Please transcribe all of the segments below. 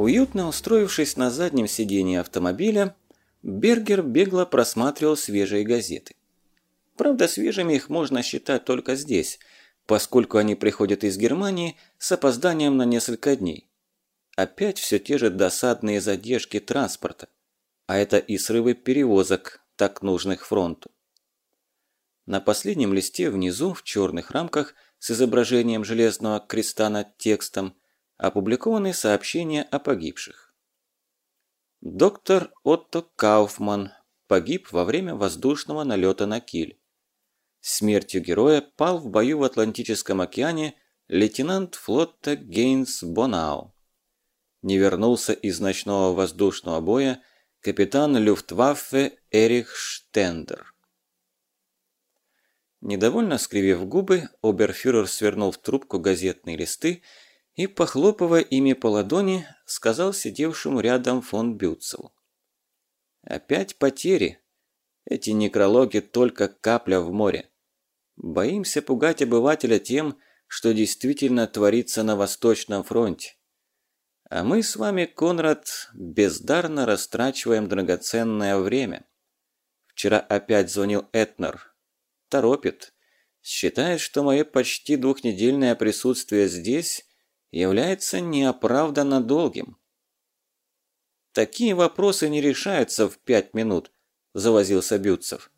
Уютно устроившись на заднем сидении автомобиля, Бергер бегло просматривал свежие газеты. Правда, свежими их можно считать только здесь, поскольку они приходят из Германии с опозданием на несколько дней. Опять все те же досадные задержки транспорта, а это и срывы перевозок, так нужных фронту. На последнем листе внизу в черных рамках с изображением железного креста над текстом опубликованы сообщения о погибших. Доктор Отто Кауфман погиб во время воздушного налета на Киль. Смертью героя пал в бою в Атлантическом океане лейтенант флота Гейнс Бонау. Не вернулся из ночного воздушного боя капитан Люфтваффе Эрих Штендер. Недовольно скривив губы, оберфюрер свернул в трубку газетные листы и, похлопывая ими по ладони, сказал сидевшему рядом фон Бютцеву. «Опять потери. Эти некрологи только капля в море. Боимся пугать обывателя тем, что действительно творится на Восточном фронте. А мы с вами, Конрад, бездарно растрачиваем драгоценное время. Вчера опять звонил Этнер. Торопит. Считает, что мое почти двухнедельное присутствие здесь является неоправданно долгим. «Такие вопросы не решаются в пять минут», – завозился Бютцев.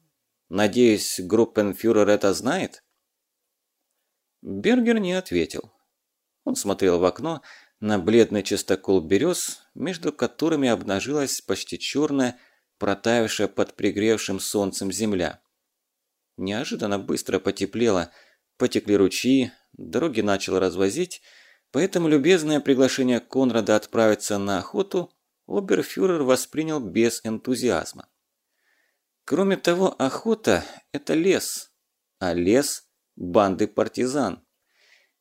«Надеюсь, группенфюрер это знает?» Бергер не ответил. Он смотрел в окно на бледный чистокол берез, между которыми обнажилась почти черная, протаявшая под пригревшим солнцем земля. Неожиданно быстро потеплело, потекли ручьи, дороги начало развозить, Поэтому любезное приглашение Конрада отправиться на охоту оберфюрер воспринял без энтузиазма. Кроме того, охота – это лес, а лес – банды партизан.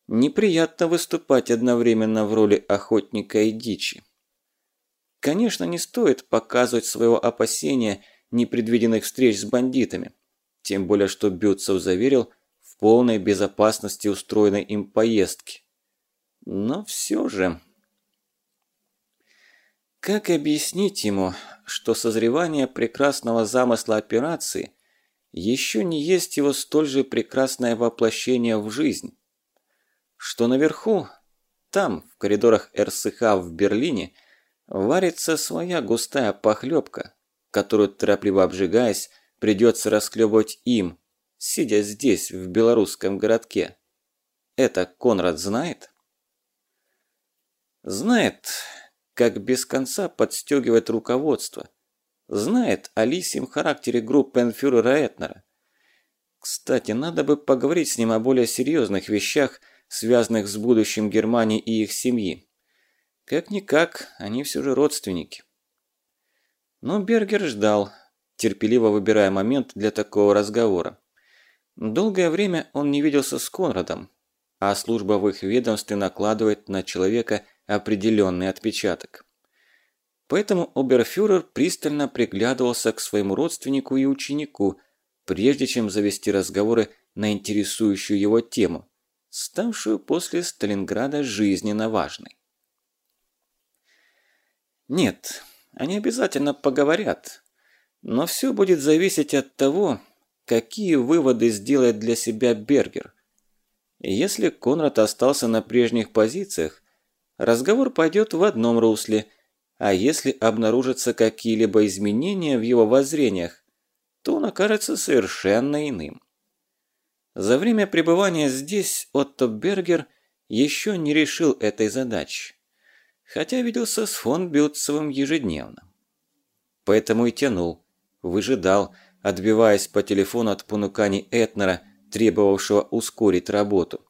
Неприятно выступать одновременно в роли охотника и дичи. Конечно, не стоит показывать своего опасения непредвиденных встреч с бандитами. Тем более, что Бютцев заверил в полной безопасности устроенной им поездки. Но все же... Как объяснить ему, что созревание прекрасного замысла операции еще не есть его столь же прекрасное воплощение в жизнь? Что наверху, там, в коридорах РСХ в Берлине, варится своя густая похлебка, которую, торопливо обжигаясь, придется расхлебывать им, сидя здесь, в белорусском городке. Это Конрад знает? Знает, как без конца подстегивает руководство. Знает о лисьем характере группенфюрера Этнера. Кстати, надо бы поговорить с ним о более серьезных вещах, связанных с будущим Германии и их семьи. Как-никак, они все же родственники. Но Бергер ждал, терпеливо выбирая момент для такого разговора. Долгое время он не виделся с Конрадом, а служба в их ведомстве накладывает на человека определенный отпечаток. Поэтому оберфюрер пристально приглядывался к своему родственнику и ученику, прежде чем завести разговоры на интересующую его тему, ставшую после Сталинграда жизненно важной. Нет, они обязательно поговорят, но все будет зависеть от того, какие выводы сделает для себя Бергер. Если Конрад остался на прежних позициях, разговор пойдет в одном русле, а если обнаружатся какие-либо изменения в его воззрениях, то он окажется совершенно иным. За время пребывания здесь Отто Бергер еще не решил этой задачи, хотя виделся с фон Бютцевым ежедневно. Поэтому и тянул, выжидал, отбиваясь по телефону от понуканий Этнера, требовавшего ускорить работу.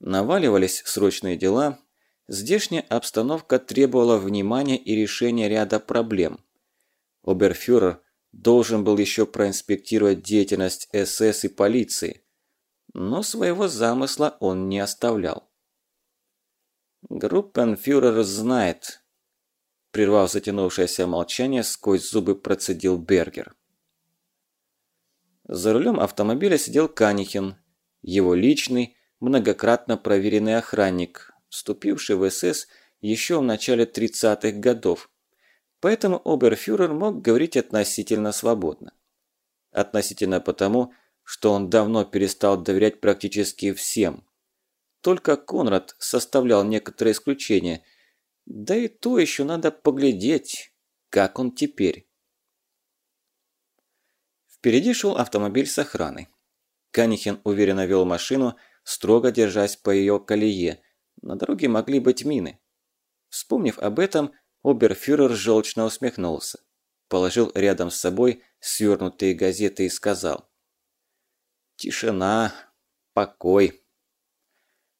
Наваливались срочные дела – Здешняя обстановка требовала внимания и решения ряда проблем. Оберфюрер должен был еще проинспектировать деятельность СС и полиции, но своего замысла он не оставлял. «Группенфюрер знает», – прервав затянувшееся молчание, сквозь зубы процедил Бергер. За рулем автомобиля сидел Канихин, его личный, многократно проверенный охранник, вступивший в СС еще в начале 30-х годов. Поэтому оберфюрер мог говорить относительно свободно. Относительно потому, что он давно перестал доверять практически всем. Только Конрад составлял некоторые исключения. Да и то еще надо поглядеть, как он теперь. Впереди шел автомобиль с охраной. Канихин уверенно вел машину, строго держась по ее колее. На дороге могли быть мины. Вспомнив об этом, оберфюрер желчно усмехнулся. Положил рядом с собой свернутые газеты и сказал. «Тишина, покой».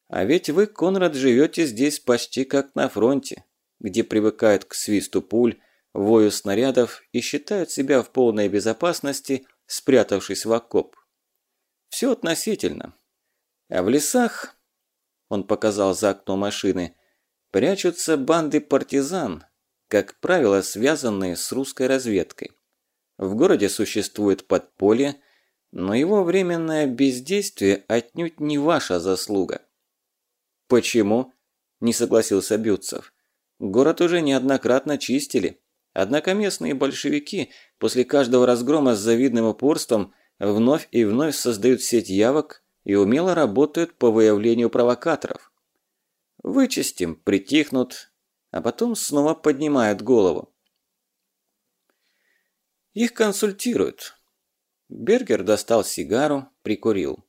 А ведь вы, Конрад, живете здесь почти как на фронте, где привыкают к свисту пуль, вою снарядов и считают себя в полной безопасности, спрятавшись в окоп. Все относительно. А в лесах, он показал за окно машины, прячутся банды партизан, как правило, связанные с русской разведкой. В городе существует подполье, но его временное бездействие отнюдь не ваша заслуга. «Почему?» – не согласился Бютцев. «Город уже неоднократно чистили. Однако местные большевики после каждого разгрома с завидным упорством вновь и вновь создают сеть явок и умело работают по выявлению провокаторов. Вычистим, притихнут, а потом снова поднимают голову. Их консультируют. Бергер достал сигару, прикурил.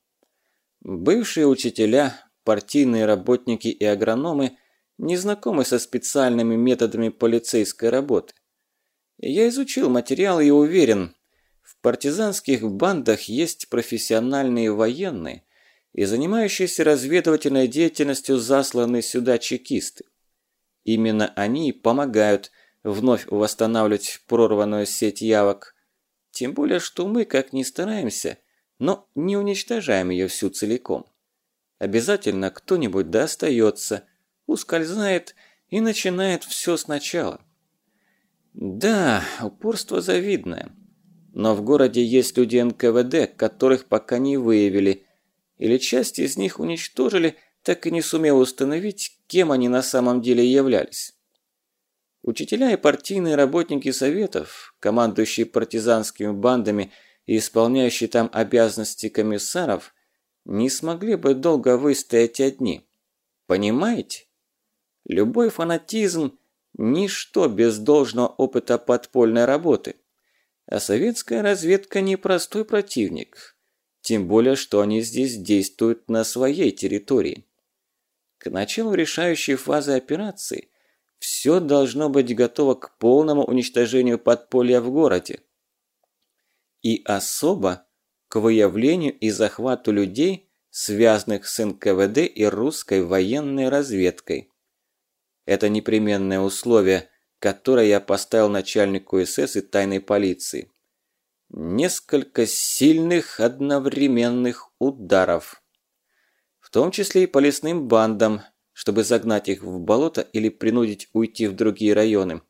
Бывшие учителя партийные работники и агрономы не знакомы со специальными методами полицейской работы. Я изучил материал и уверен, в партизанских бандах есть профессиональные военные и занимающиеся разведывательной деятельностью засланные сюда чекисты. Именно они помогают вновь восстанавливать прорванную сеть явок. Тем более, что мы, как ни стараемся, но не уничтожаем ее всю целиком. Обязательно кто-нибудь достается, ускользает и начинает все сначала. Да, упорство завидное. Но в городе есть люди НКВД, которых пока не выявили, или часть из них уничтожили, так и не сумев установить, кем они на самом деле являлись. Учителя и партийные работники советов, командующие партизанскими бандами и исполняющие там обязанности комиссаров – не смогли бы долго выстоять одни. Понимаете? Любой фанатизм – ничто без должного опыта подпольной работы. А советская разведка – непростой противник. Тем более, что они здесь действуют на своей территории. К началу решающей фазы операции все должно быть готово к полному уничтожению подполья в городе. И особо к выявлению и захвату людей, связанных с НКВД и русской военной разведкой. Это непременное условие, которое я поставил начальнику СС и тайной полиции. Несколько сильных одновременных ударов. В том числе и по лесным бандам, чтобы загнать их в болото или принудить уйти в другие районы.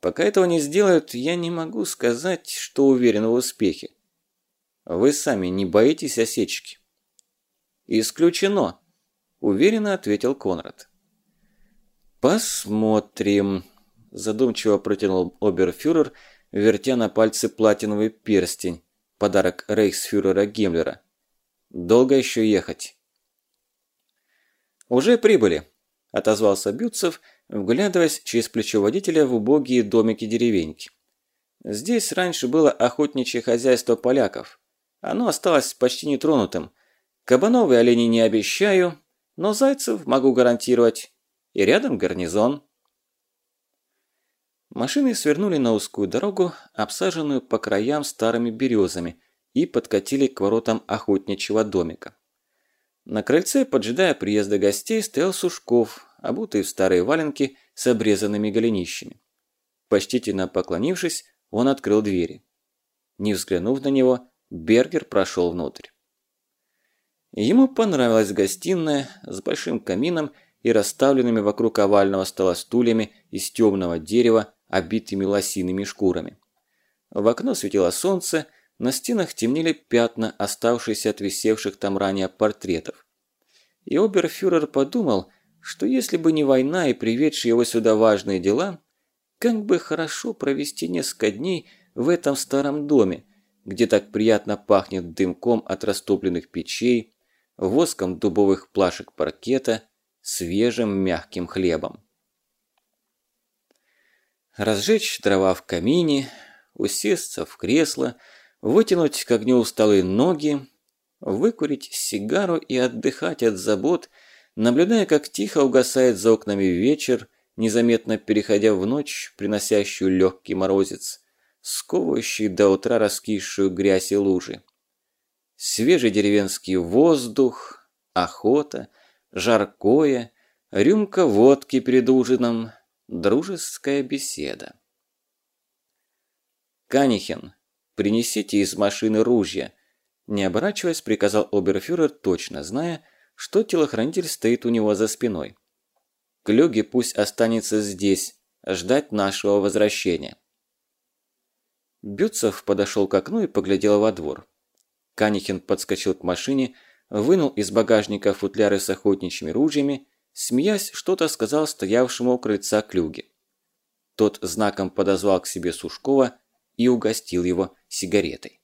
Пока этого не сделают, я не могу сказать, что уверен в успехе. Вы сами не боитесь осечки?» «Исключено», – уверенно ответил Конрад. «Посмотрим», – задумчиво протянул оберфюрер, вертя на пальце платиновый перстень, подарок рейхсфюрера Гиммлера. «Долго еще ехать?» «Уже прибыли», – отозвался Бютцев, вглядываясь через плечо водителя в убогие домики деревеньки. «Здесь раньше было охотничье хозяйство поляков. Оно осталось почти нетронутым. Кабанов и оленей не обещаю, но зайцев могу гарантировать. И рядом гарнизон. Машины свернули на узкую дорогу, обсаженную по краям старыми березами, и подкатили к воротам охотничьего домика. На крыльце, поджидая приезда гостей, стоял Сушков, обутый в старые валенки с обрезанными голенищами. Почтительно поклонившись, он открыл двери. Не взглянув на него, Бергер прошел внутрь. Ему понравилась гостиная с большим камином и расставленными вокруг овального стола стульями из темного дерева, обитыми лосиными шкурами. В окно светило солнце, на стенах темнели пятна, оставшиеся от висевших там ранее портретов. И оберфюрер подумал, что если бы не война и приведшие его сюда важные дела, как бы хорошо провести несколько дней в этом старом доме, где так приятно пахнет дымком от растопленных печей, воском дубовых плашек паркета, свежим мягким хлебом. Разжечь дрова в камине, усесться в кресло, вытянуть к огню усталые ноги, выкурить сигару и отдыхать от забот, наблюдая, как тихо угасает за окнами вечер, незаметно переходя в ночь, приносящую легкий морозец, сковывающий до утра раскисшую грязь и лужи. Свежий деревенский воздух, охота, жаркое, рюмка водки перед ужином, дружеская беседа. «Канихен, принесите из машины ружья», не оборачиваясь, приказал оберфюрер, точно зная, что телохранитель стоит у него за спиной. Клюги пусть останется здесь, ждать нашего возвращения. Бютцев подошел к окну и поглядел во двор. Канихин подскочил к машине, вынул из багажника футляры с охотничьими ружьями, смеясь, что-то сказал стоявшему у крыльца Клюге. Тот знаком подозвал к себе Сушкова и угостил его сигаретой.